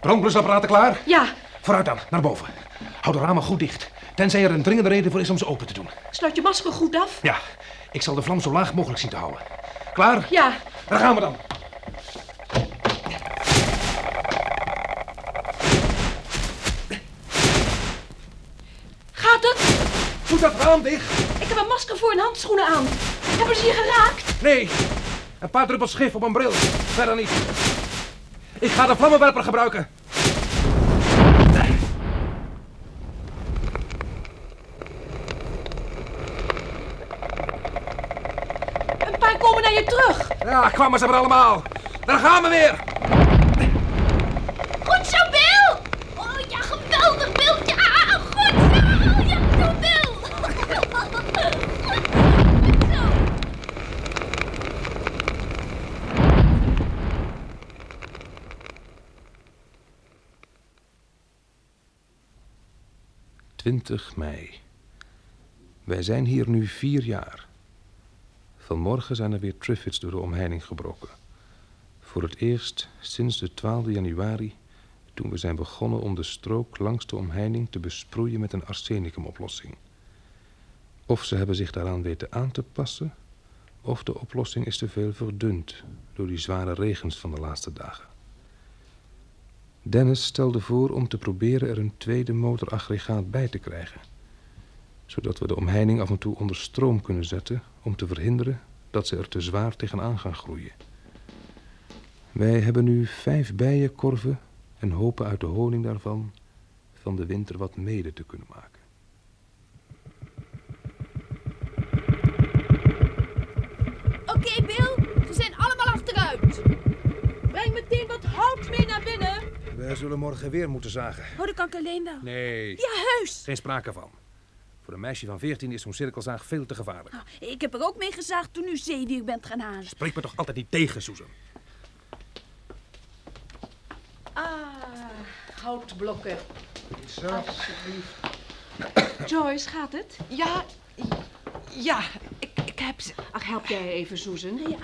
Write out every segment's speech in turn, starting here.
Brandblusapparaten klaar? Ja, Vooruit dan, naar boven. Hou de ramen goed dicht. Tenzij er een dringende reden voor is om ze open te doen. sluit je masker goed af. Ja, ik zal de vlam zo laag mogelijk zien te houden. Klaar? Ja, Daar gaan we dan. gaat het? Doe dat raam dicht. Ik heb een masker voor en handschoenen aan. Hebben ze je geraakt? Nee, een paar druppels gif op een bril. Verder niet. Ik ga de vlammenwerper gebruiken. Een paar komen naar je terug. Ja, kwamen ze er allemaal. Daar gaan we weer. 20 mei. Wij zijn hier nu vier jaar. Vanmorgen zijn er weer Triffids door de omheining gebroken. Voor het eerst sinds de 12 januari, toen we zijn begonnen om de strook langs de omheining te besproeien met een arsenicumoplossing. Of ze hebben zich daaraan weten aan te passen, of de oplossing is te veel verdund door die zware regens van de laatste dagen. Dennis stelde voor om te proberen er een tweede motoraggregaat bij te krijgen. Zodat we de omheining af en toe onder stroom kunnen zetten om te verhinderen dat ze er te zwaar tegenaan gaan groeien. Wij hebben nu vijf bijenkorven en hopen uit de honing daarvan van de winter wat mede te kunnen maken. Oké, Bill, ze zijn allemaal achteruit. Breng meteen wat hout mee naar Wij zullen morgen weer moeten zagen. Oh, dat kan ik alleen wel. Nee, Ja, heus. geen sprake van. Voor een meisje van 14 is zo'n cirkelzaag veel te gevaarlijk. Nou, ik heb er ook mee gezaagd toen u zeewier bent gaan halen. Spreek me toch altijd niet tegen, Susan. Ah, houtblokken. Zo. Alsjeblieft. Joyce, gaat het? Ja, ja, ik, ik heb ze. Ach, help jij even, Susan. Ja.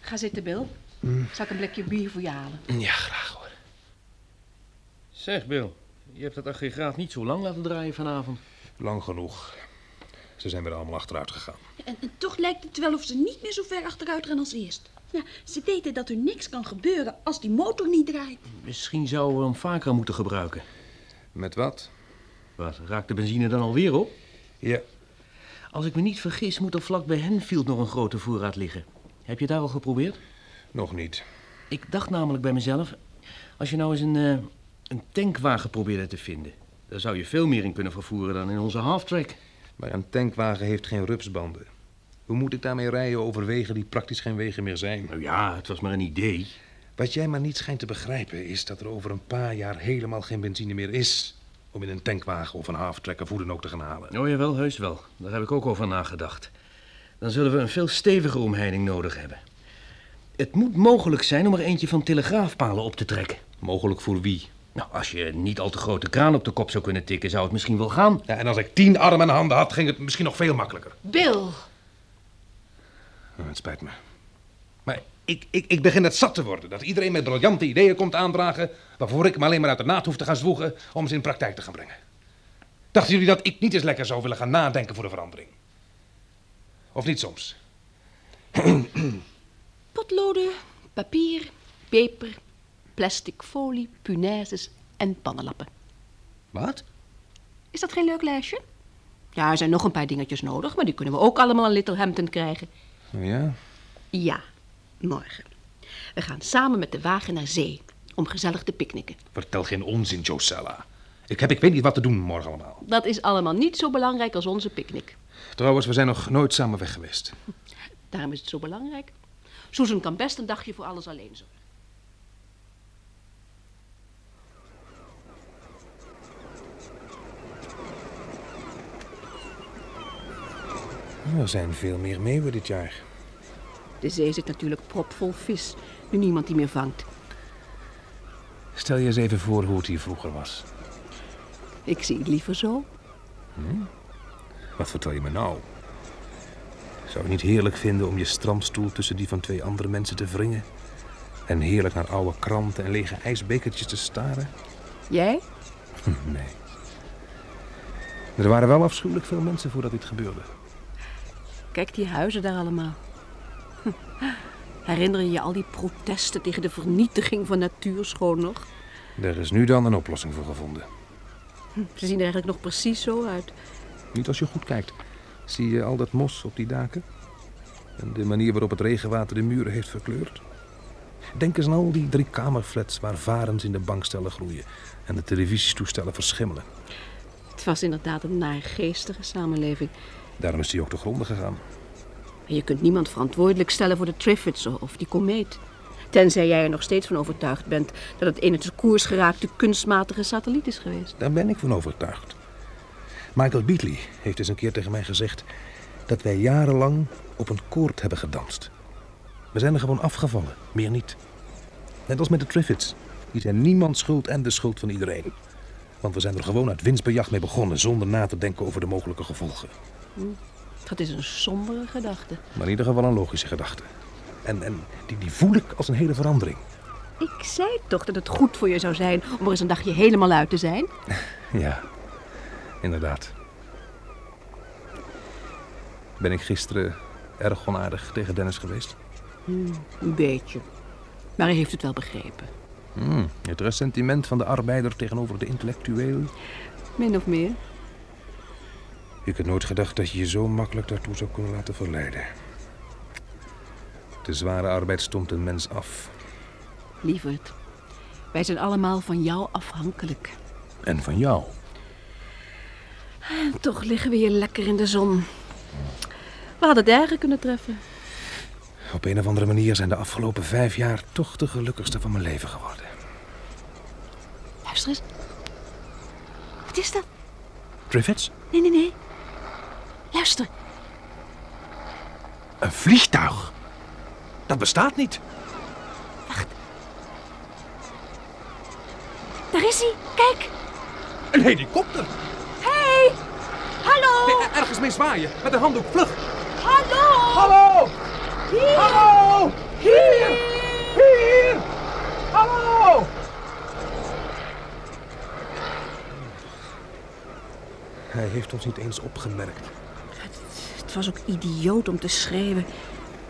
Ga zitten, Bill. Zal ik een blikje bier voor je halen? Ja, graag hoor. Zeg, Bill, je hebt dat aggregaat niet zo lang laten draaien vanavond. Lang genoeg. Ze zijn weer allemaal achteruit gegaan. En, en toch lijkt het wel of ze niet meer zo ver achteruit gaan als eerst. Ja, ze weten dat er niks kan gebeuren als die motor niet draait. Misschien zouden we hem vaker moeten gebruiken. Met wat? Wat, raakt de benzine dan alweer op? Ja. Als ik me niet vergis, moet er vlak bij Henfield nog een grote voorraad liggen. Heb je daar al geprobeerd? Nog niet. Ik dacht namelijk bij mezelf, als je nou eens een, eh, een tankwagen probeerde te vinden, daar zou je veel meer in kunnen vervoeren dan in onze halftrack. Maar een tankwagen heeft geen rupsbanden. Hoe moet ik daarmee rijden over wegen die praktisch geen wegen meer zijn? Nou ja, het was maar een idee. Wat jij maar niet schijnt te begrijpen is dat er over een paar jaar helemaal geen benzine meer is. Om in een tankwagen of een halftrack of hoe dan ook te gaan halen. Oh jawel, heus wel. Daar heb ik ook over nagedacht. Dan zullen we een veel steviger omheining nodig hebben. Het moet mogelijk zijn om er eentje van telegraafpalen op te trekken. Mogelijk voor wie? Nou, als je niet al te grote kraan op de kop zou kunnen tikken, zou het misschien wel gaan. Ja, en als ik tien armen en handen had, ging het misschien nog veel makkelijker. Bill! Oh, het spijt me. Maar ik, ik, ik begin het zat te worden dat iedereen met briljante ideeën komt aandragen... waarvoor ik me alleen maar uit de naad hoef te gaan zwoegen om ze in praktijk te gaan brengen. Dachten jullie dat ik niet eens lekker zou willen gaan nadenken voor de verandering? Of niet soms? Potloden, papier, peper, plastic folie, punaises en pannenlappen. Wat? Is dat geen leuk lijstje? Ja, er zijn nog een paar dingetjes nodig, maar die kunnen we ook allemaal in Littlehampton krijgen. Oh ja? Ja, morgen. We gaan samen met de wagen naar zee om gezellig te picknicken. Vertel geen onzin, Josella. Ik heb ik weet niet wat te doen morgen allemaal. Dat is allemaal niet zo belangrijk als onze picknick. Trouwens, we zijn nog nooit samen weg geweest. Daarom is het zo belangrijk. Susan kan best een dagje voor alles alleen zorgen. Er zijn veel meer meeuwen dit jaar. De zee zit natuurlijk propvol vis, nu niemand die meer vangt. Stel je eens even voor hoe het hier vroeger was. Ik zie het liever zo. Wat vertel je me nou? Zou je niet heerlijk vinden om je strandstoel tussen die van twee andere mensen te wringen? En heerlijk naar oude kranten en lege ijsbekertjes te staren? Jij? Nee. Er waren wel afschuwelijk veel mensen voordat dit gebeurde. Kijk die huizen daar allemaal. Hm. Herinner je je al die protesten tegen de vernietiging van natuurschoon nog? Er is nu dan een oplossing voor gevonden. Ze zien er eigenlijk nog precies zo uit. Niet als je goed kijkt. Zie je al dat mos op die daken? En de manier waarop het regenwater de muren heeft verkleurd? Denk eens aan al die drie kamerflats waar varens in de bankstellen groeien en de televisietoestellen verschimmelen. Het was inderdaad een naargeestige samenleving. Daarom is die ook te gronden gegaan. Je kunt niemand verantwoordelijk stellen voor de Triffids of die komeet. Tenzij jij er nog steeds van overtuigd bent dat het een uit de koers geraakte kunstmatige satelliet is geweest. Daar ben ik van overtuigd. Michael Beatley heeft eens een keer tegen mij gezegd dat wij jarenlang op een koord hebben gedanst. We zijn er gewoon afgevallen, meer niet. Net als met de Triffids. Die zijn niemand schuld en de schuld van iedereen. Want we zijn er gewoon uit winstbejag mee begonnen zonder na te denken over de mogelijke gevolgen. Dat is een sombere gedachte. Maar in ieder geval een logische gedachte. En, en die, die voel ik als een hele verandering. Ik zei toch dat het goed voor je zou zijn om er eens een dagje helemaal uit te zijn? Ja, inderdaad. Ben ik gisteren erg onaardig tegen Dennis geweest? Een beetje. Maar hij heeft het wel begrepen. Hmm, het ressentiment van de arbeider tegenover de intellectueel. Min of meer. Ik had nooit gedacht dat je je zo makkelijk daartoe zou kunnen laten verleiden. De zware arbeid stomt een mens af. Lieverd, wij zijn allemaal van jou afhankelijk. En van jou. En toch liggen we hier lekker in de zon. We hadden het erger kunnen treffen. Op een of andere manier zijn de afgelopen vijf jaar toch de gelukkigste van mijn leven geworden. Luister eens. Wat is dat? Triffids? Nee, nee, nee. Luister. Een vliegtuig? Dat bestaat niet. Daar is hij. Kijk. Een helikopter. Hallo. ergens mee zwaaien. Met een handdoek. Vlug. Hallo. Hallo! Hallo! Hier! Hier! Hallo! Hij heeft ons niet eens opgemerkt. Het was ook idioot om te schreeuwen.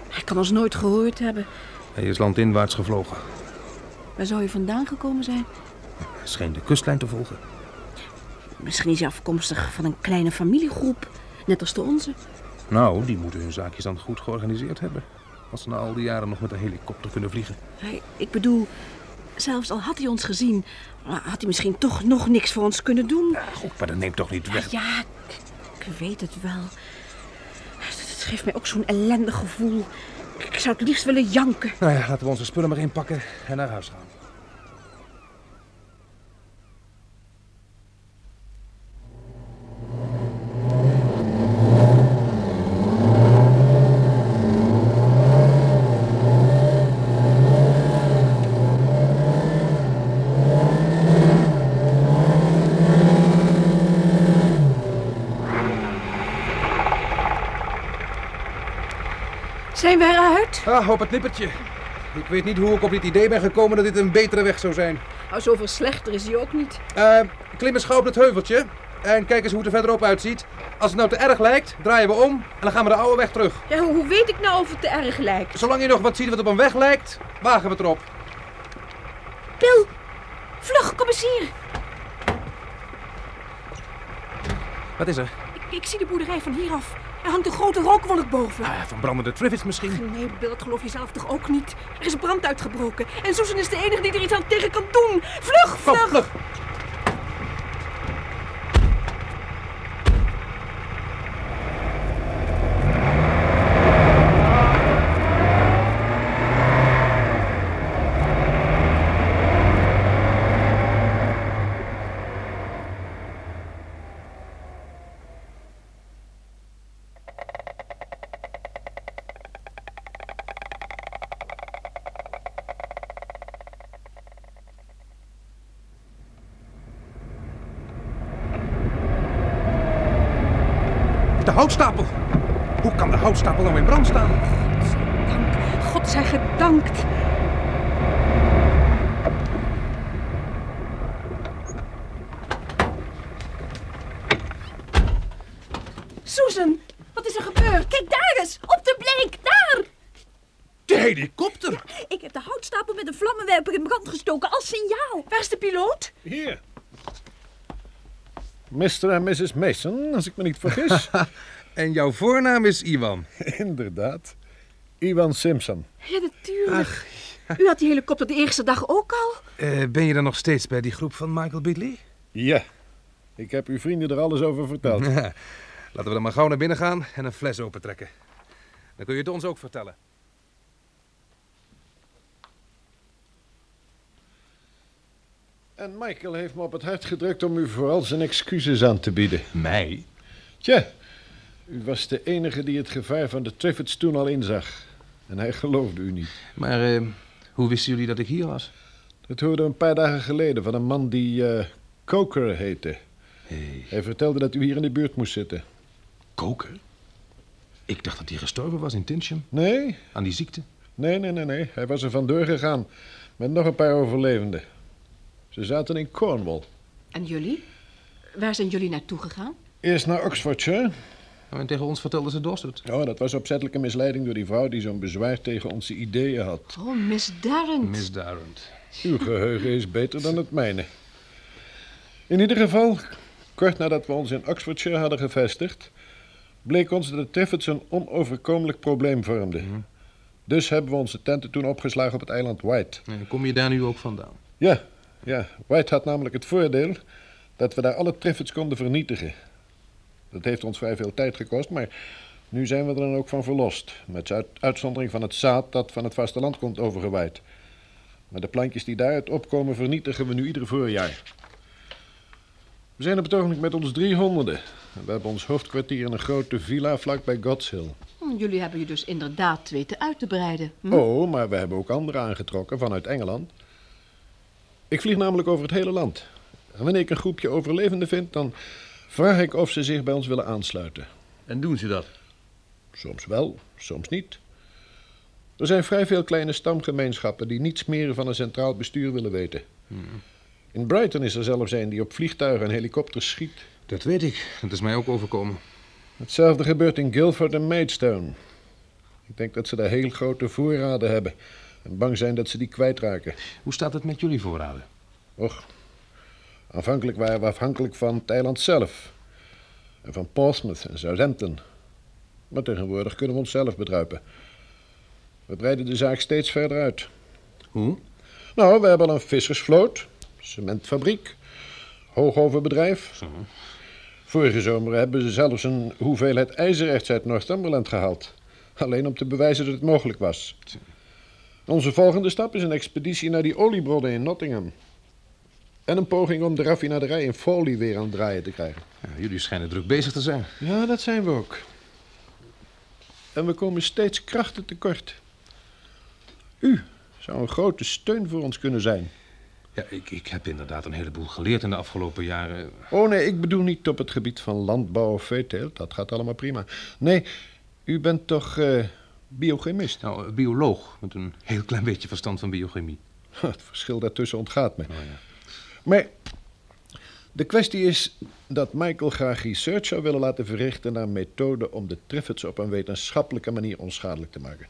Hij kan ons nooit gehoord hebben. Hij is landinwaarts gevlogen. Waar zou je vandaan gekomen zijn? Hij scheen de kustlijn te volgen. Misschien is hij afkomstig van een kleine familiegroep. Net als de onze. Nou, die moeten hun zaakjes dan goed georganiseerd hebben. Als ze na al die jaren nog met een helikopter kunnen vliegen. Ik bedoel, zelfs al had hij ons gezien... had hij misschien toch nog niks voor ons kunnen doen. Ja, goed, maar dat neemt toch niet weg. Ja, ik, ik weet het wel. Het geeft mij ook zo'n ellendig gevoel. Ik zou het liefst willen janken. Nou ja, laten we onze spullen maar inpakken en naar huis gaan. Zijn we eruit? Ah, op het nippertje. Ik weet niet hoe ik op dit idee ben gekomen dat dit een betere weg zou zijn. Nou, zoveel slechter is hij ook niet. Eh, klim eens gauw op het heuveltje. En kijk eens hoe het er verderop uitziet. Als het nou te erg lijkt, draaien we om en dan gaan we de oude weg terug. Ja, hoe hoe weet ik nou of het te erg lijkt? Zolang je nog wat ziet wat op een weg lijkt, wagen we het erop. Pil, vlug, kom eens hier. Wat is er? Ik, ik zie de boerderij van hieraf. Er hangt een grote rookwolk boven. Ah, van brandende triffids misschien. Nee, dat geloof je zelf toch ook niet? Er is brand uitgebroken. En Susan is de enige die er iets aan tegen kan doen. Vlug, Kom, vlug. houtstapel. Hoe kan de houtstapel nou in brand staan? Dank. God zij gedankt. Susan, wat is er gebeurd? Kijk daar eens, op de bleek, daar! De helikopter! Ik heb de houtstapel met een vlammenwerper in brand gestoken als signaal. Waar is de piloot? Hier. Mr. en Mrs. Mason, als ik me niet vergis. En jouw voornaam is Iwan. Inderdaad. Iwan Simpson. Ja, natuurlijk. U had die helikopter de eerste dag ook al. Eh, ben je dan nog steeds bij die groep van Michael Bitley? Ja. Ik heb uw vrienden er alles over verteld. Laten we dan maar gauw naar binnen gaan en een fles opentrekken. Dan kun je het ons ook vertellen. En Michael heeft me op het hart gedrukt om u vooral zijn excuses aan te bieden. Mij? Tja, u was de enige die het gevaar van de Triffids toen al inzag. En hij geloofde u niet. Maar eh, hoe wisten jullie dat ik hier was? Dat hoorde een paar dagen geleden van een man die eh Coker heette. Hey. Hij vertelde dat u hier in de buurt moest zitten. Koker? Ik dacht dat hij gestorven was in Tinsham, Nee, aan die ziekte. nee, nee, nee, nee. Hij was er vandoor gegaan met nog een paar overlevenden. Ze zaten in Cornwall. En jullie? Waar zijn jullie naartoe gegaan? Eerst naar Oxfordshire. En tegen ons vertelde ze Dorset. Oh, dat was opzettelijke misleiding door die vrouw die zo'n bezwaar tegen onze ideeën had. Oh, misdarend. Misdarend. Uw geheugen is beter dan het mijne. In ieder geval, kort nadat we ons in Oxfordshire hadden gevestigd, bleek ons dat de Triffids een onoverkomelijk probleem vormden. Dus hebben we onze tenten toen opgeslagen op het eiland White. En kom je daar nu ook vandaan? Ja, ja, White had namelijk het voordeel dat we daar alle Triffids konden vernietigen. Dat heeft ons vrij veel tijd gekost, maar nu zijn we er dan ook van verlost. Met uit- uitzondering van het zaad dat van het vasteland komt overgewaaid. Maar de plantjes die daaruit opkomen vernietigen we nu ieder voorjaar. We zijn op het ogenblik met ons driehonderden. En We hebben ons hoofdkwartier in een grote villa vlakbij Gods Hill. Hm, Jullie hebben je dus inderdaad weten uit te breiden. Hm? Oh, maar we hebben ook anderen aangetrokken vanuit Engeland. Ik vlieg namelijk over het hele land. En wanneer ik een groepje overlevenden vind, dan vraag ik of ze zich bij ons willen aansluiten. En doen ze dat? Soms wel, soms niet. Er zijn vrij veel kleine stamgemeenschappen die niets meer van een centraal bestuur willen weten. In Brighton is er zelfs een die op vliegtuigen en helikopters schiet. Dat weet ik. Dat is mij ook overkomen. Hetzelfde gebeurt in Guildford en Maidstone. Ik denk dat ze daar heel grote voorraden hebben en bang zijn dat ze die kwijtraken. Hoe staat het met jullie voorraden? Och, aanvankelijk waren we afhankelijk van het eiland zelf. En van Portsmouth en Southampton. Maar tegenwoordig kunnen we onszelf bedruipen. We breiden de zaak steeds verder uit. Hoe? Nou, we hebben al een vissersvloot, cementfabriek, hoogoverbedrijf. Vorige zomer hebben ze zelfs een hoeveelheid ijzererts uit Northumberland gehaald. Alleen om te bewijzen dat het mogelijk was. Onze volgende stap is een expeditie naar die oliebronnen in Nottingham. En een poging om de raffinaderij in Foley weer aan het draaien te krijgen. Ja, jullie schijnen druk bezig te zijn. Ja, dat zijn we ook. En we komen steeds krachten tekort. U zou een grote steun voor ons kunnen zijn. Ja, ik, ik heb inderdaad een heleboel geleerd in de afgelopen jaren. Oh nee, ik bedoel niet op het gebied van landbouw of veeteelt. Dat gaat allemaal prima. Nee, u bent toch eh, biochemist? Nou, een bioloog met een heel klein beetje verstand van biochemie. Het verschil daartussen ontgaat me. Oh, ja. Maar de kwestie is dat Michael graag research zou willen laten verrichten naar methoden om de Triffids op een wetenschappelijke manier onschadelijk te maken.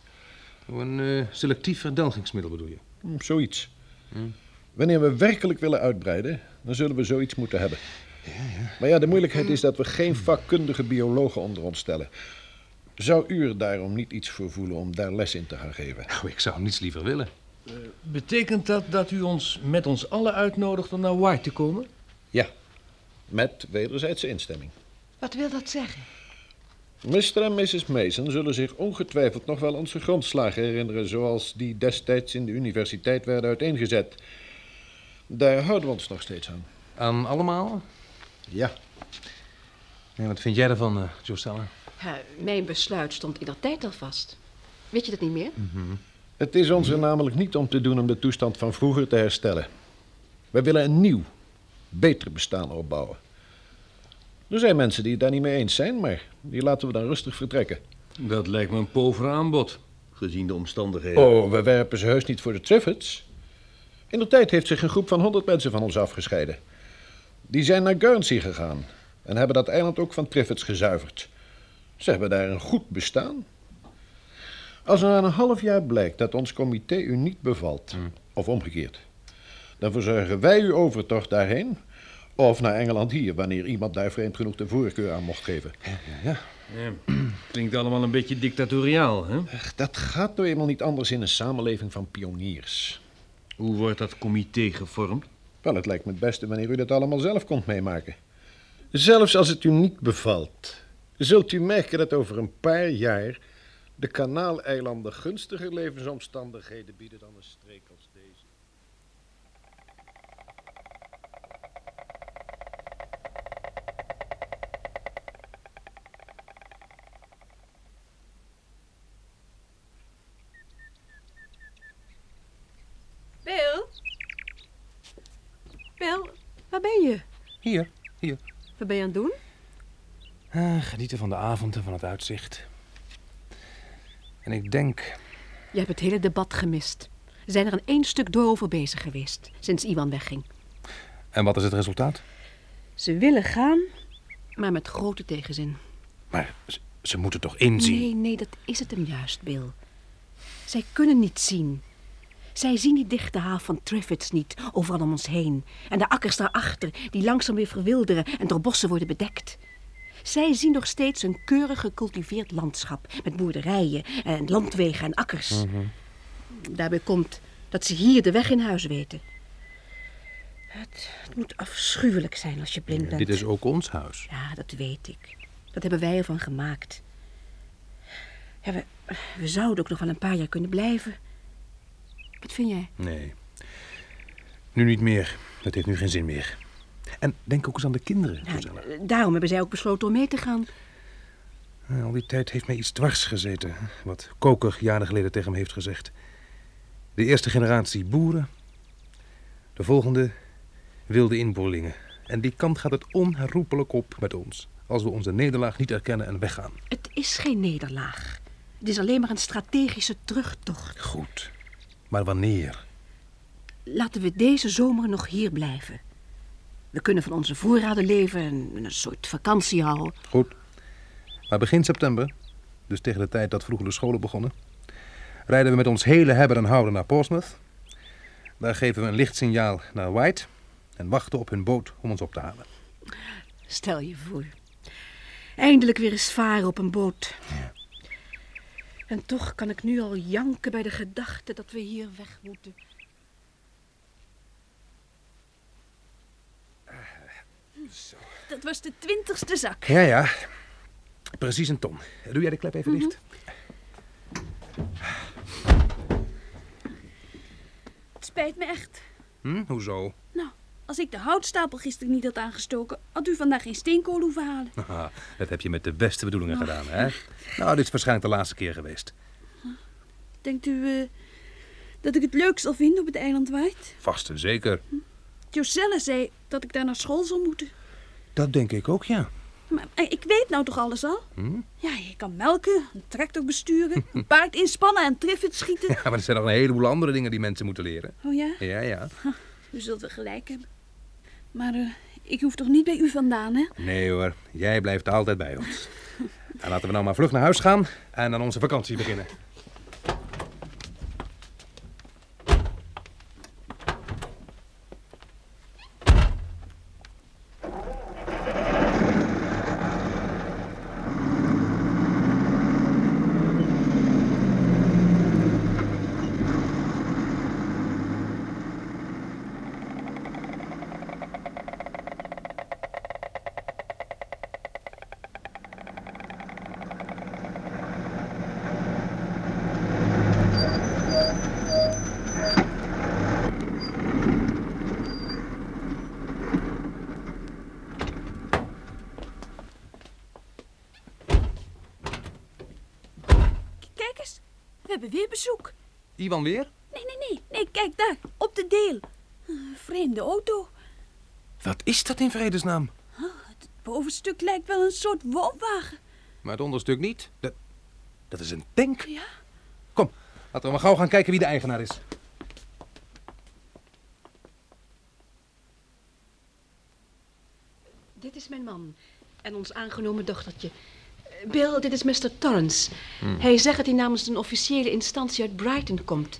Een eh, selectief verdelgingsmiddel bedoel je? Hm, zoiets. Wanneer we werkelijk willen uitbreiden, dan zullen we zoiets moeten hebben. Maar ja, de moeilijkheid is dat we geen vakkundige biologen onder ons stellen. Zou u er daarom niet iets voor voelen om daar les in te gaan geven? Nou, ik zou niets liever willen. Betekent dat dat u ons met ons allen uitnodigt om naar White te komen? Ja, met wederzijdse instemming. Wat wil dat zeggen? Mr. en Mrs. Mason zullen zich ongetwijfeld nog wel onze grondslagen herinneren... zoals die destijds in de universiteit werden uiteengezet. Daar houden we ons nog steeds aan. Aan allemaal? Ja. En wat vind jij eh Steller? Ja, mijn besluit stond in dat tijd al vast. Weet je dat niet meer? Het is ons er namelijk niet om te doen om de toestand van vroeger te herstellen. Wij willen een nieuw, beter bestaan opbouwen. Er zijn mensen die het daar niet mee eens zijn, maar die laten we dan rustig vertrekken. Dat lijkt me een pover aanbod, gezien de omstandigheden. Oh, we werpen ze heus niet voor de Triffids. In de tijd heeft zich een groep van honderd mensen van ons afgescheiden. Die zijn naar Guernsey gegaan en hebben dat eiland ook van Triffids gezuiverd. Ze hebben daar een goed bestaan. Als er na een half jaar blijkt dat ons comité u niet bevalt, of omgekeerd, dan verzorgen wij uw overtocht daarheen. Of naar Engeland hier, wanneer iemand daar vreemd genoeg de voorkeur aan mocht geven. Ja, klinkt allemaal een beetje dictatoriaal, hè? Ach, Dat gaat nou eenmaal niet anders in een samenleving van pioniers. Hoe wordt dat comité gevormd? Wel, het lijkt me het beste wanneer u dat allemaal zelf komt meemaken. Zelfs als het u niet bevalt, zult u merken dat over een paar jaar de kanaaleilanden gunstiger levensomstandigheden bieden dan een streek als deze. Bill? Bill, waar ben je? Hier, hier. Wat ben je aan het doen? Ah, genieten van de avond en van het uitzicht. En ik denk... Je hebt het hele debat gemist. We zijn er een één stuk door over bezig geweest, sinds Iwan wegging. En wat is het resultaat? Ze willen gaan, maar met grote tegenzin. Maar ze, ze moeten toch inzien? Nee, nee, dat is het hem juist, Bill. Zij kunnen niet zien. Zij zien die dichte haaf van Triffids niet, overal om ons heen. En de akkers daarachter, die langzaam weer verwilderen en door bossen worden bedekt. Zij zien nog steeds een keurig gecultiveerd landschap met boerderijen en landwegen en akkers. Daarbij komt dat ze hier de weg in huis weten. Het, het moet afschuwelijk zijn als je blind bent. Dit is ook ons huis. Ja, dat weet ik. Dat hebben wij ervan gemaakt. Ja, we, we zouden ook nog wel een paar jaar kunnen blijven. Wat vind jij? Nee. Nu niet meer. Dat heeft nu geen zin meer. En denk ook eens aan de kinderen, eh, daarom hebben zij ook besloten om mee te gaan. Al die tijd heeft mij iets dwars gezeten. Wat Koker jaren geleden tegen me heeft gezegd. De eerste generatie boeren. De volgende wilde inboorlingen. En die kant gaat het onherroepelijk op met ons. Als we onze nederlaag niet erkennen en weggaan. Het is geen nederlaag. Het is alleen maar een strategische terugtocht. Goed. Maar wanneer? Laten we deze zomer nog hier blijven. We kunnen van onze voorraden leven en een soort vakantie houden. Goed. Maar begin september, dus tegen de tijd dat vroeger de scholen begonnen, rijden we met ons hele hebben en houden naar Portsmouth. Daar geven we een lichtsignaal naar White en wachten op hun boot om ons op te halen. Stel je voor. Eindelijk weer eens varen op een boot. En toch kan ik nu al janken bij de gedachte dat we hier weg moeten. Dat was de twintigste zak. Ja, ja. Precies een ton. Doe jij de klep even dicht? Het spijt me echt. Hm, hoezo? Nou, als ik de houtstapel gisteren niet had aangestoken, had u vandaag geen steenkool hoeven halen. Dat heb je met de beste bedoelingen gedaan, hè? Nou, dit is waarschijnlijk de laatste keer geweest. Denkt u eh, dat ik het leuk zal vinden op het eiland White? Vast en zeker. Joselle zei dat ik daar naar school zal moeten. Dat denk ik ook, ja. Maar eh, ik weet nou toch alles al? Hm? Ja, je kan melken, een tractor besturen, een paard inspannen en triffit schieten. Ja, maar er zijn nog een heleboel andere dingen die mensen moeten leren. Oh ja, Ja, ja. u zult wel gelijk hebben. Maar eh, ik hoef toch niet bij u vandaan, hè? Nee hoor, jij blijft altijd bij ons. En laten we nou maar vlug naar huis gaan en aan onze vakantie beginnen. K- Kijk eens, we hebben weer bezoek. Iwan weer? Nee, nee, nee, nee, kijk daar, op de deel. Een vreemde auto. Wat is dat in vredesnaam? Het bovenstuk lijkt wel een soort woonwagen. Maar het onderstuk niet. Dat, dat is een tank. Ja? Kom, laten we maar gauw gaan kijken wie de eigenaar is. Dit is mijn man en ons aangenomen dochtertje. Bill, dit is Mr. Torrance. Hij zegt dat hij namens een officiële instantie uit Brighton komt.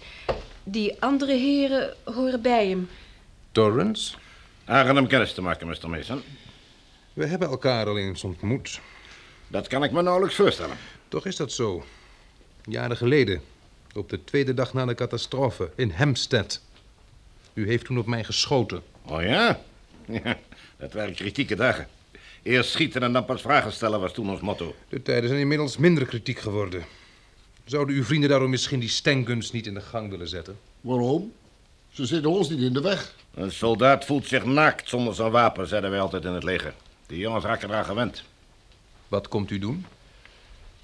Die andere heren horen bij hem. Torrance? Aangenaam kennis te maken, Mr. Mason. We hebben elkaar al eens ontmoet. Dat kan ik me nauwelijks voorstellen. Toch is dat zo. Jaren geleden. Op de tweede dag na de catastrofe in Hampstead. U heeft toen op mij geschoten. Oh ja? Ja, dat waren kritieke dagen. Eerst schieten en dan pas vragen stellen was toen ons motto. De tijden zijn inmiddels minder kritiek geworden. Zouden uw vrienden daarom misschien die stenguns niet in de gang willen zetten? Waarom? Ze zitten ons niet in de weg. Een soldaat voelt zich naakt zonder zijn wapen, zeiden wij altijd in het leger. Die jongens raken eraan gewend. Wat komt u doen?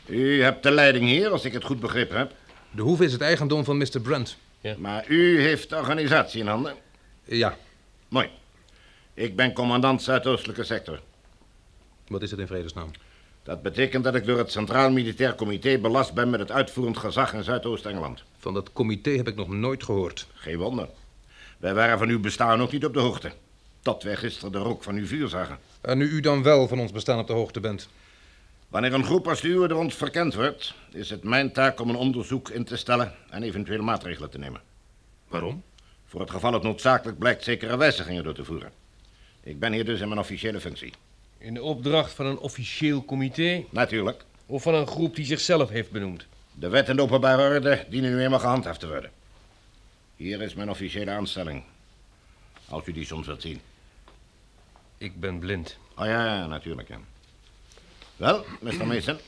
U hebt de leiding hier, als ik het goed begrepen heb. De hoeve is het eigendom van Mr. Brent. Maar u heeft de organisatie in handen. Ja, Mooi. Ik ben commandant Zuidoostelijke sector. Wat is het in vredesnaam? Dat betekent dat ik door het Centraal Militair Comité belast ben met het uitvoerend gezag in Zuidoost-Engeland. Van dat comité heb ik nog nooit gehoord. Geen wonder. Wij waren van uw bestaan ook niet op de hoogte. Tot wij gisteren de rook van uw vuur zagen. En nu u dan wel van ons bestaan op de hoogte bent. Wanneer een groep als de uwe door ons verkend wordt, is het mijn taak om een onderzoek in te stellen en eventueel maatregelen te nemen. Waarom? Voor het geval het noodzakelijk blijkt zekere wijzigingen door te voeren. Ik ben hier dus in mijn officiële functie. In de opdracht van een officieel comité Natuurlijk. of van een groep die zichzelf heeft benoemd. De wet en de openbare orde dienen nu eenmaal gehandhaafd te worden. Hier is mijn officiële aanstelling. Als u die soms wilt zien. Ik ben blind. Oh ja, ja, natuurlijk, ja. Wel, Mr. Mason.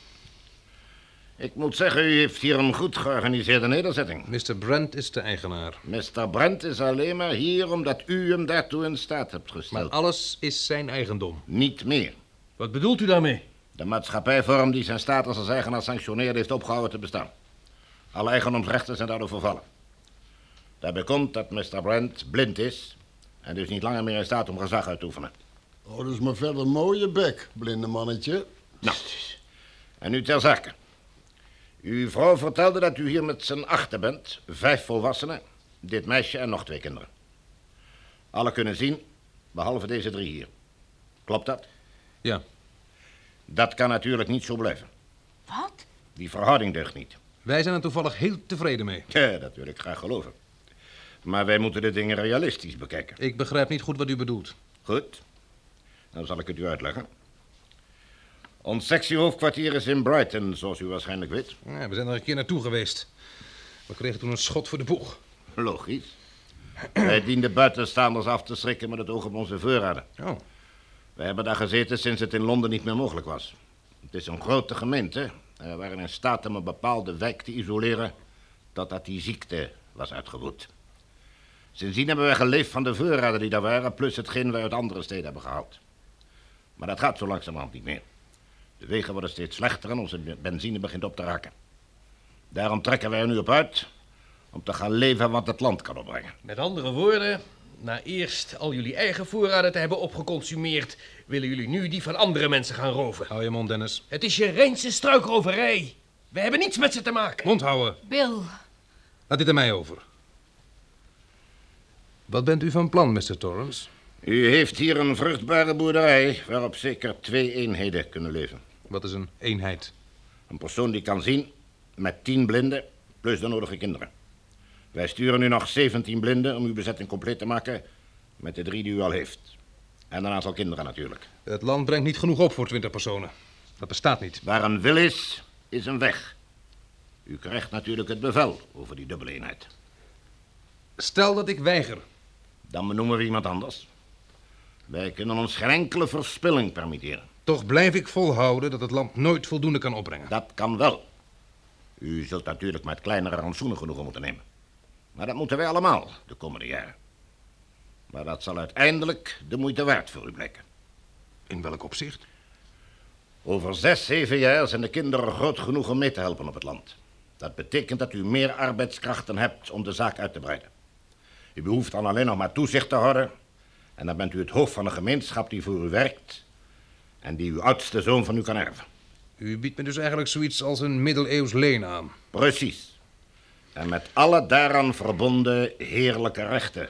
Ik moet zeggen, u heeft hier een goed georganiseerde nederzetting. Mr. Brent is de eigenaar. Mr. Brent is alleen maar hier omdat u hem daartoe in staat hebt Maar gesteld. alles is zijn eigendom. Niet meer. Wat bedoelt u daarmee? De maatschappijvorm die zijn status als eigenaar sanctioneerde heeft opgehouden te bestaan. Alle eigendomsrechten zijn daardoor vervallen. Daarbij komt dat Mr. Brent blind is en dus niet langer meer in staat om gezag uit te oefenen. Oh, dat is maar verder een mooie bek, blinde mannetje. Nou, en nu ter zake. Uw vrouw vertelde dat u hier met z'n achten bent. Vijf volwassenen, dit meisje en nog twee kinderen. Alle kunnen zien, behalve deze drie hier. Klopt dat? Ja, Dat kan natuurlijk niet zo blijven. Wat? Die verhouding deugt niet. wij zijn er toevallig heel tevreden mee. Ja, dat wil ik graag geloven. Maar wij moeten de dingen realistisch bekijken. Ik begrijp niet goed wat u bedoelt. Goed, dan zal ik het u uitleggen. Ons sectiehoofdkwartier is in Brighton, zoals u waarschijnlijk weet. Ja, we zijn er een keer naartoe geweest. We kregen toen een schot voor de boeg. Logisch. Wij dienden buitenstaanders af te schrikken met het oog op onze voorraden. Oh, Wij hebben daar gezeten sinds het in Londen niet meer mogelijk was. Het is een grote gemeente. en We waren in staat om een bepaalde wijk te isoleren... totdat die ziekte was uitgewoed. Sindsdien hebben wij geleefd van de voorraden die daar waren... plus hetgeen wij uit andere steden hebben gehaald. Maar dat gaat zo langzamerhand niet meer. De wegen worden steeds slechter en onze benzine begint op te raken. Daarom trekken wij er nu op uit... om te gaan leven wat het land kan opbrengen. Met andere woorden, na eerst al jullie eigen voorraden te hebben opgeconsumeerd, willen jullie nu die van andere mensen gaan roven. hou je mond, Dennis. Het is je reinste struikroverij. We hebben niets met ze te maken. Mond houden. Bill, Laat dit aan mij over. Wat bent u van plan, Mr. Torrance? U heeft hier een vruchtbare boerderij waarop zeker twee eenheden kunnen leven. Wat is een eenheid? Een persoon die kan zien met tien blinden plus de nodige kinderen. Wij sturen nu nog 17 blinden om uw bezetting compleet te maken met de drie die u al heeft. En een aantal kinderen natuurlijk. Het land brengt niet genoeg op voor twintig personen. Dat bestaat niet. Waar een wil is, is een weg. U krijgt natuurlijk het bevel over die dubbele eenheid. Stel dat ik weiger. Dan benoemen we iemand anders. Wij kunnen ons geen enkele verspilling permitteren. Toch blijf ik volhouden dat het land nooit voldoende kan opbrengen. Dat kan wel. U zult natuurlijk met kleinere rantsoenen genoegen moeten nemen. Maar dat moeten wij allemaal de komende jaren. Maar dat zal uiteindelijk de moeite waard voor u blijken. In welk opzicht? Over zes, zeven jaar zijn de kinderen groot genoeg om mee te helpen op het land. Dat betekent dat u meer arbeidskrachten hebt om de zaak uit te breiden. U behoeft dan alleen nog maar toezicht te houden. En dan bent u het hoofd van een gemeenschap die voor u werkt. En die uw oudste zoon van u kan erven. U biedt me dus eigenlijk zoiets als een middeleeuws leen aan. Precies. En met alle daaraan verbonden heerlijke rechten.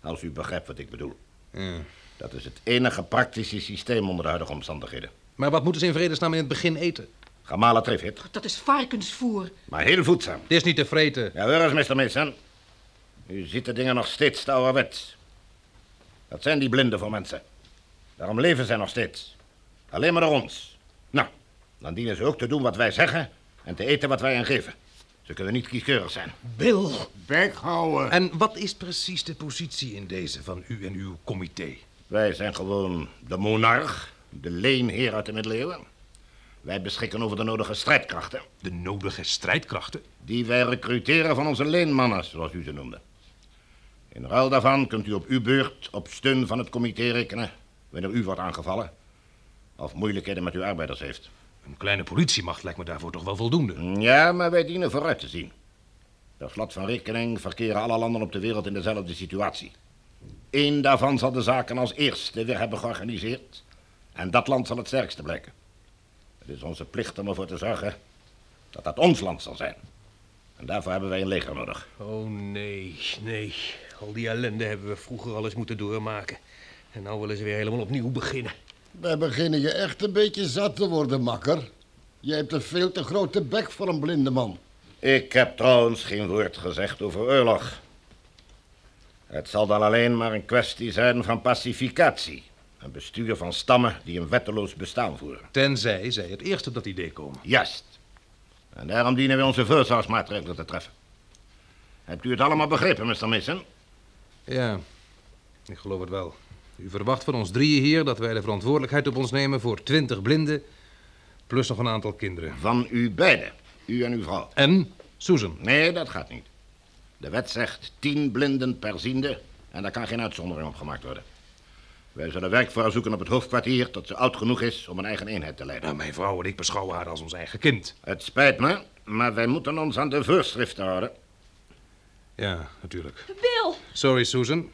Als u begrijpt wat ik bedoel. Ja. Dat is het enige praktische systeem onder de huidige omstandigheden. Maar wat moeten ze in vredesnaam in het begin eten? Gemalen Triffitt. Dat is varkensvoer. Maar heel voedzaam. Het is niet te vreten. Ja, hoor eens, Mr. Mason. U ziet de dingen nog steeds te ouderwets. Dat zijn die blinden voor mensen. Daarom leven zij nog steeds. Alleen maar door ons. Nou, dan dienen ze ook te doen wat wij zeggen en te eten wat wij hen geven. Ze kunnen niet kieskeurig zijn. Bill! Bek houden. En wat is precies de positie in deze van u en uw comité? Wij zijn gewoon de monarch, de leenheer uit de middeleeuwen. Wij beschikken over de nodige strijdkrachten. De nodige strijdkrachten? Die wij recruteren van onze leenmannen, zoals u ze noemde. In ruil daarvan kunt u op uw beurt op steun van het comité rekenen... wanneer u wordt aangevallen... of moeilijkheden met uw arbeiders heeft. Een kleine politiemacht lijkt me daarvoor toch wel voldoende. Ja, maar wij dienen vooruit te zien. Per slot van rekening verkeren alle landen op de wereld in dezelfde situatie. Eén daarvan zal de zaken als eerste weer hebben georganiseerd... en dat land zal het sterkste blijken. Het is onze plicht om ervoor te zorgen dat dat ons land zal zijn. En daarvoor hebben wij een leger nodig. Oh nee, nee. Al die ellende hebben we vroeger al eens moeten doormaken. En nou willen ze weer helemaal opnieuw beginnen. Wij beginnen je echt een beetje zat te worden, makker. Je hebt een veel te grote bek voor een blinde man. Ik heb trouwens geen woord gezegd over oorlog. Het zal dan alleen maar een kwestie zijn van pacificatie. Een bestuur van stammen die een wetteloos bestaan voeren. Tenzij zij het eerst op dat idee komen. Juist. En daarom dienen we onze voorzorgsmaatregelen te treffen. Hebt u het allemaal begrepen, Mr. Mason? Ja, ik geloof het wel. U verwacht van ons drieën hier dat wij de verantwoordelijkheid op ons nemen voor twintig blinden... plus nog een aantal kinderen. Van u beiden. U en uw vrouw. En Susan. Nee, dat gaat niet. De wet zegt tien blinden per ziende... en daar kan geen uitzondering op gemaakt worden. Wij zullen werk voor haar zoeken op het hoofdkwartier... tot ze oud genoeg is om een eigen eenheid te leiden. Nou, mijn vrouw en ik beschouwen haar als ons eigen kind. Het spijt me, maar wij moeten ons aan de voorschriften houden. Ja, natuurlijk. Bill! Sorry, Susan.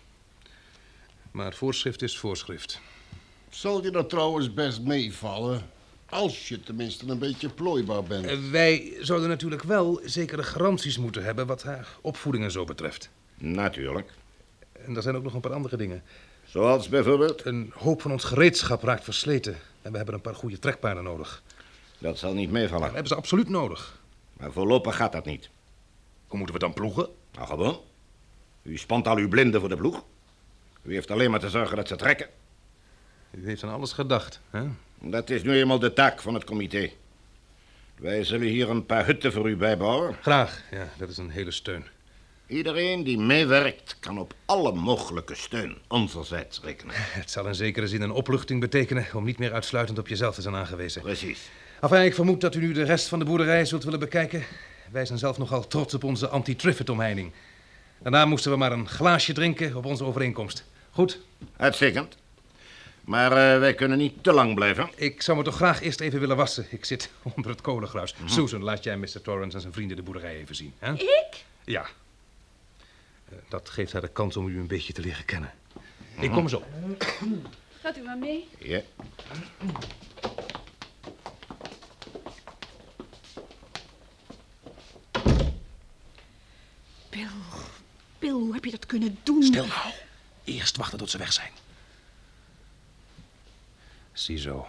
Maar voorschrift is voorschrift. Zal je dat trouwens best meevallen? Als je tenminste een beetje plooibaar bent. Eh, Wij zouden natuurlijk wel zekere garanties moeten hebben wat haar opvoeding en zo betreft. Natuurlijk. En er zijn ook nog een paar andere dingen. Zoals bijvoorbeeld... Een hoop van ons gereedschap raakt versleten. En we hebben een paar goede trekpaarden nodig. Dat zal niet We meevallen. hebben ze absoluut nodig. Maar voorlopig gaat dat niet. Hoe moeten we dan ploegen? Nou, gewoon. U spant al uw blinden voor de ploeg. U heeft alleen maar te zorgen dat ze trekken. U heeft aan alles gedacht, hè? Dat is nu eenmaal de taak van het comité. Wij zullen hier een paar hutten voor u bijbouwen. Graag, ja, dat is een hele steun. Iedereen die meewerkt kan op alle mogelijke steun onzerzijds rekenen. Het zal in zekere zin een opluchting betekenen om niet meer uitsluitend op jezelf te zijn aangewezen. Precies. Enfin, ik vermoed dat u nu de rest van de boerderij zult willen bekijken. Wij zijn zelf nogal trots op onze anti-Triffitt-omheining. Daarna moesten we maar een glaasje drinken op onze overeenkomst. Goed, Uitstekend. Maar eh, wij kunnen niet te lang blijven. ik zou me toch graag eerst even willen wassen. Ik zit onder het kolengruis. Susan, laat jij Mr. Torrance en zijn vrienden de boerderij even zien. Hè? Ik? Ja. Eh, Dat geeft haar de kans om u een beetje te leren kennen. Ik kom zo. Gaat u maar mee? Ja. Bill, Bill, hoe heb je dat kunnen doen? Stil nou. Eerst wachten tot ze weg zijn. Ziezo.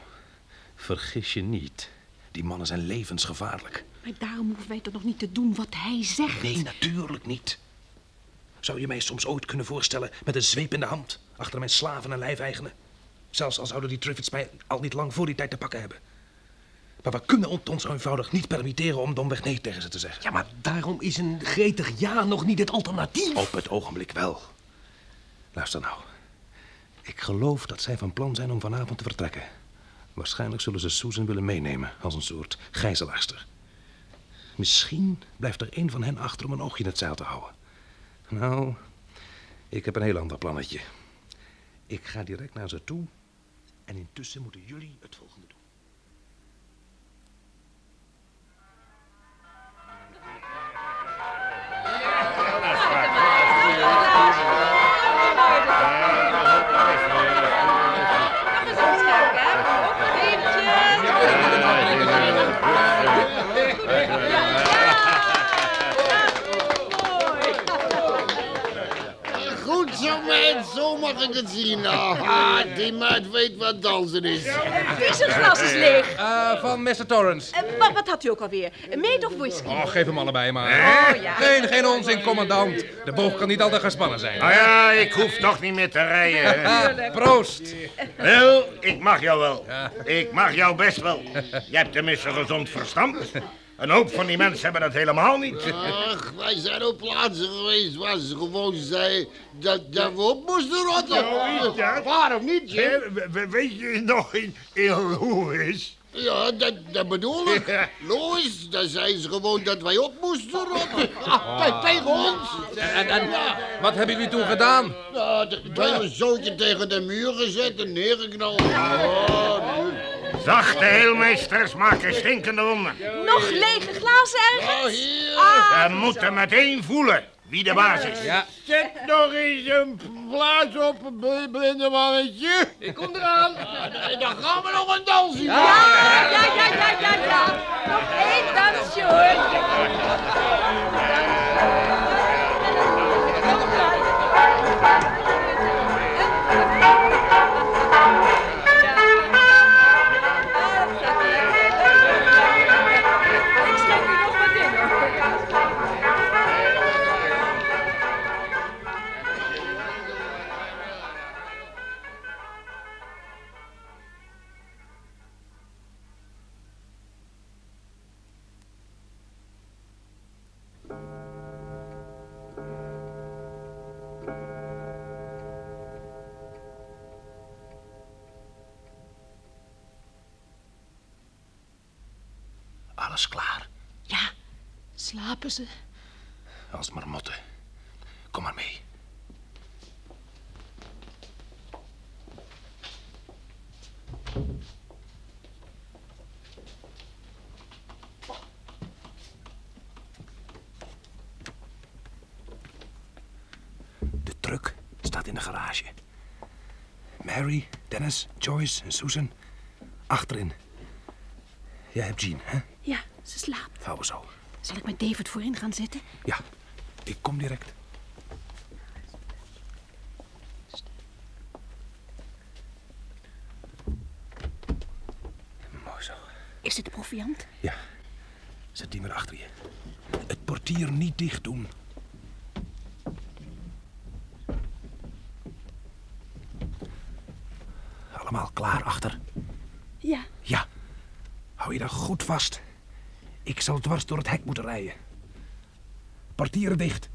Vergis je niet. Die mannen zijn levensgevaarlijk. Maar daarom hoeven wij toch nog niet te doen wat hij zegt? Nee, natuurlijk niet. Zou je mij soms ooit kunnen voorstellen met een zweep in de hand... achter mijn slaven en lijfeigenen? Zelfs al zouden die Triffids mij al niet lang voor die tijd te pakken hebben. Maar we kunnen ons eenvoudig niet permitteren om domweg nee tegen ze te zeggen. Ja, maar daarom is een gretig ja nog niet het alternatief. Op het ogenblik wel. Luister nou. Ik geloof dat zij van plan zijn om vanavond te vertrekken. Waarschijnlijk zullen ze Susan willen meenemen als een soort gijzelaarster. Misschien blijft er een van hen achter om een oogje in het zeil te houden. Nou, ik heb een heel ander plannetje. Ik ga direct naar ze toe en intussen moeten jullie het volgende mag ik het zien. Aha, die meid weet wat dansen is. Wie zijn glas is leeg? Ah, van Mr. Torrance. En wat, wat had u ook alweer? Meet of whisky? Oh, geef hem allebei maar. Oh, ja. Geen, geen onzin, commandant. De boog kan niet altijd gespannen zijn. Nou ja, ik hoef toch niet meer te rijden. Ah, proost. Wel, ik mag jou wel. Ik mag jou best wel. Je hebt tenminste gezond verstand. Een hoop van die mensen hebben dat helemaal niet. Ach, wij zijn op plaatsen geweest waar ze gewoon zei dat, dat we op moesten rotten. Waar of niet, Jim? weet je nog in, in Louis? Ja, dat, dat bedoel ik. Lois, daar zei ze gewoon dat wij op moesten rotten. Ah, tegen ons. En, en wat hebben jullie toen gedaan? Ja, de kleine zoontje tegen de muur gezet en neergeknald. Oh, Zachte heelmeesters maken stinkende wonden. Nog lege glazen ergens? hier. We moeten meteen voelen wie de baas is. Ja, Zet nog eens een plaats op, blinde mannetje. Ik kom eraan. Dan gaan we nog een dansje. Ja, ja, ja, ja, ja, ja. Nog één dansje hoor. Ze? Als marmotten. Kom maar mee. De truck staat in de garage. Mary, Dennis, Joyce en Susan achterin. Jij hebt Jean, hè? Ja, ze slaapt. Vouwen zo. Zal ik met David voorin gaan zitten? Ja, ik kom direct. Mooi zo. Is dit de proviand? Ja, zet die maar achter je. Het portier niet dicht doen. Allemaal klaar achter? Ja. Ja. Hou je dan goed vast. Ik zal dwars door het hek moeten rijden. Portieren dicht.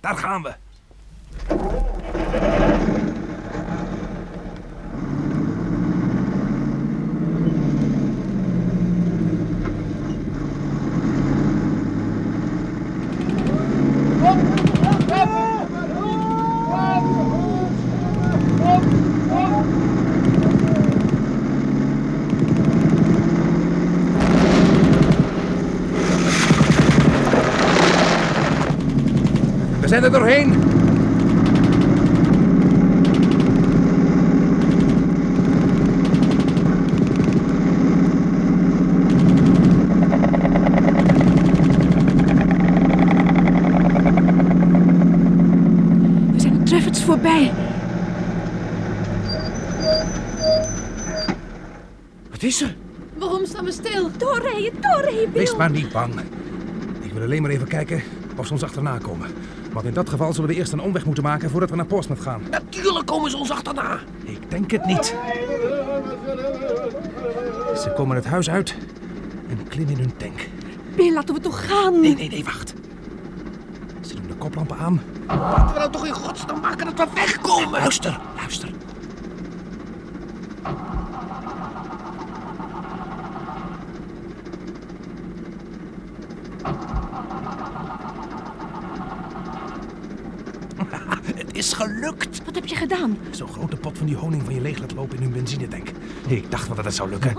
Daar gaan we. We zijn er doorheen. We zijn de Triffids voorbij. Wat is er? Waarom staan we stil? Doorrijden, doorrijden, Bill. Wees maar niet bang. Ik wil alleen maar even kijken of ze ons achterna komen. Want in dat geval zullen we eerst een omweg moeten maken voordat we naar Portsmouth gaan. Natuurlijk komen ze ons achterna. Ik denk het niet. Ze komen het huis uit en klimmen in hun tank. Bill, laten we toch gaan. Nee, nee, nee, wacht. Ze doen de koplampen aan. Laten we nou toch in godsnaam maken dat we wegkomen. Luister, luister. Het is gelukt. Wat heb je gedaan? Zo'n grote pot van die honing van je leeg laat lopen in hun benzinetank. Ik dacht wel dat het zou lukken.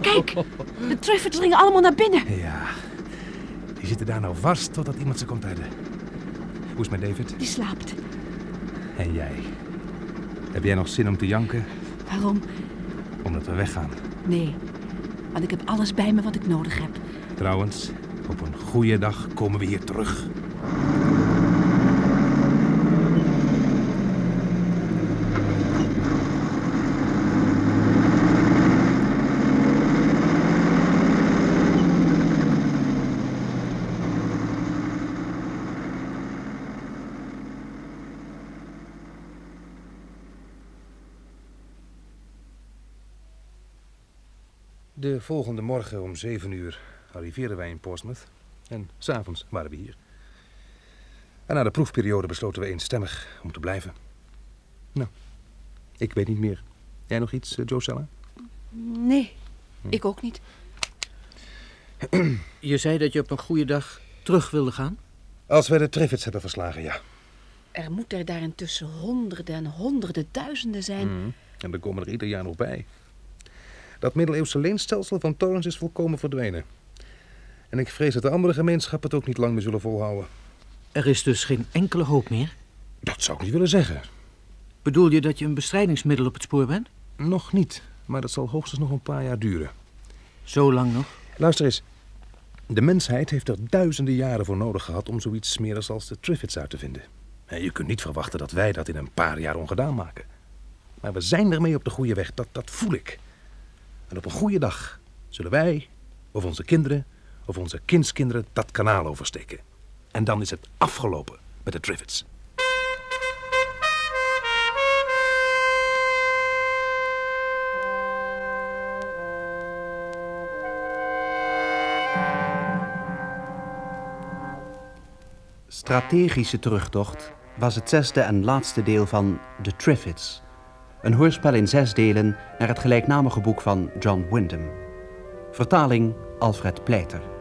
Kijk, de Triffids dringen allemaal naar binnen. Ja, die zitten daar nou vast totdat iemand ze komt redden. Hoe is het met David? Die slaapt. En jij? Heb jij nog zin om te janken? Waarom? Omdat we weggaan. Nee, want ik heb alles bij me wat ik nodig heb. Trouwens, op een goede dag komen we hier terug. De volgende morgen om zeven uur arriveerden wij in Portsmouth. En s'avonds waren we hier. En na de proefperiode besloten we eenstemmig om te blijven. Nou, ik weet niet meer. Jij nog iets, uh, Josella? Nee, ik ook niet. Je zei dat je op een goede dag terug wilde gaan? Als wij de Triffids hebben verslagen, ja. Er moeten er daar intussen honderden en honderden duizenden zijn. Mm. En er komen er ieder jaar nog bij. Dat middeleeuwse leenstelsel van torens is volkomen verdwenen. En ik vrees dat de andere gemeenschappen het ook niet lang meer zullen volhouden. Er is dus geen enkele hoop meer? Dat zou ik niet willen zeggen. Bedoel je dat je een bestrijdingsmiddel op het spoor bent? Nog niet, maar dat zal hoogstens nog een paar jaar duren. Zo lang nog? Luister eens. De mensheid heeft er duizenden jaren voor nodig gehad om zoiets smerigs als de Triffids uit te vinden. En je kunt niet verwachten dat wij dat in een paar jaar ongedaan maken. Maar we zijn ermee op de goede weg, dat, dat voel ik. En op een goede dag zullen wij, of onze kinderen, of onze kindskinderen dat kanaal oversteken. En dan is het afgelopen met de Triffids. Strategische terugtocht was het zesde en laatste deel van The Triffids. Een hoorspel in zes delen naar het gelijknamige boek van John Wyndham. Vertaling Alfred Pleiter.